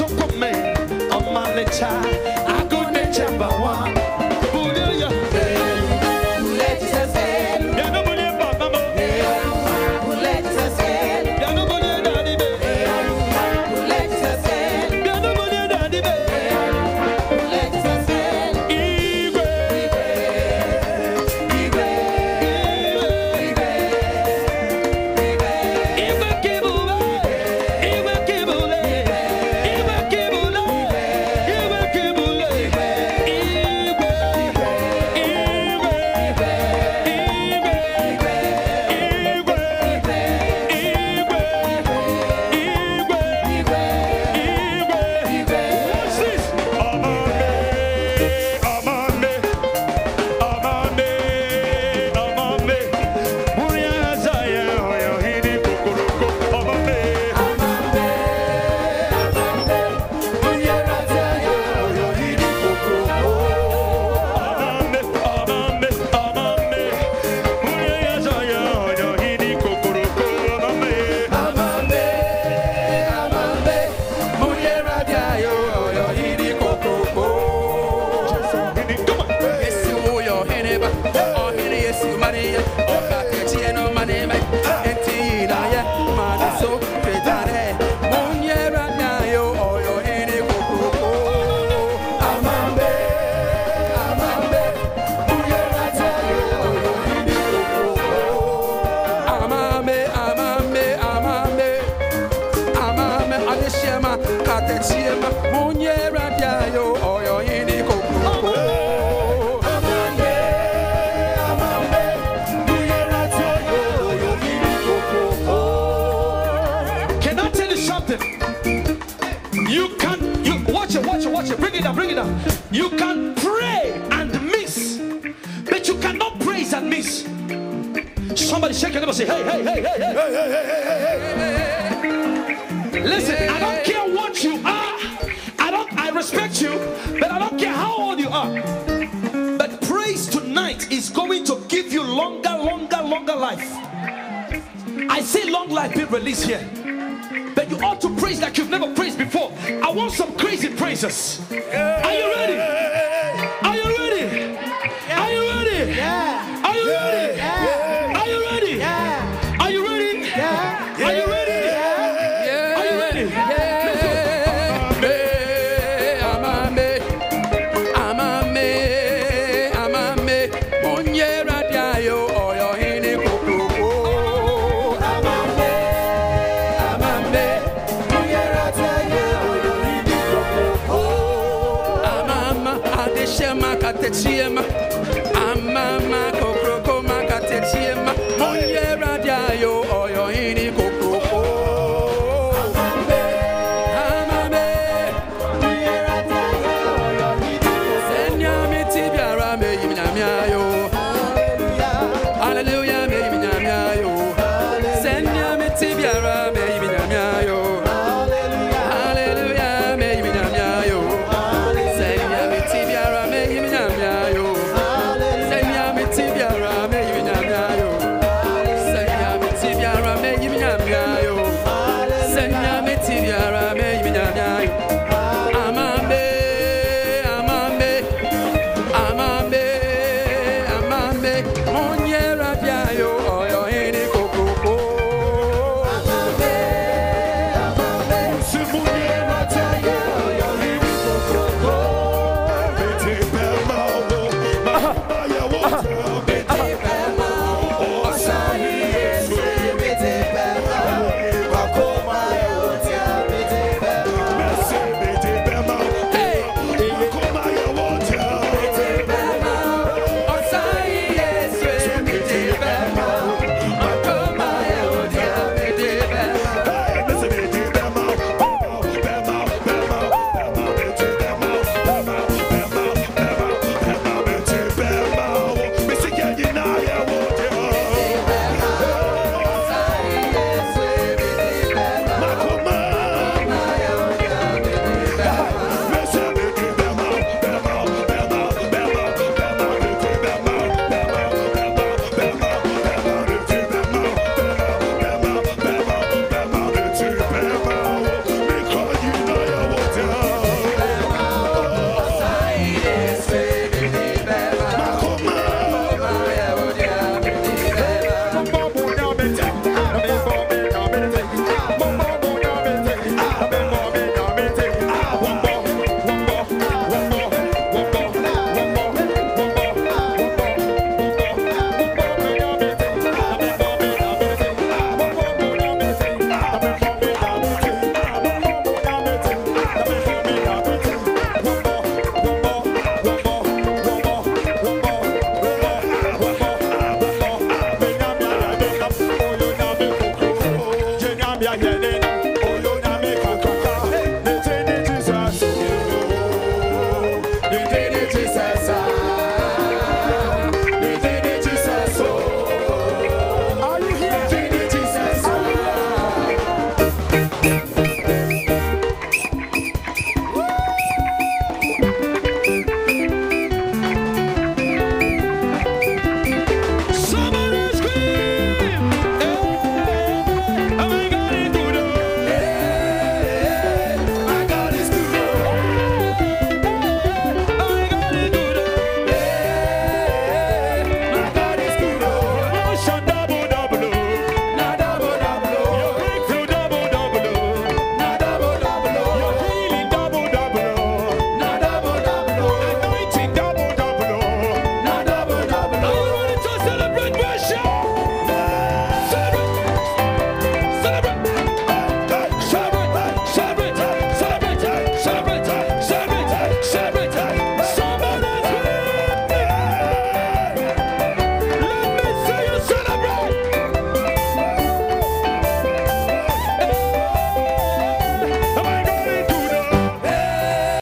took a man, a mighty. Tell you something? You can you watch it, watch it, watch it. Bring it down, bring it down. You can pray and miss, but you cannot praise and miss. Somebody shake your neighbor, say, hey, hey, hey, hey, hey. Hey hey Listen, I don't care what you are. I don't I respect you, but I don't care how old you are. But praise tonight is going to give you longer, longer, longer life. I say long life be released here. You ought to praise like you've never praised before. I want some crazy praises. Are you ready? Latte CM. Ah, mamma,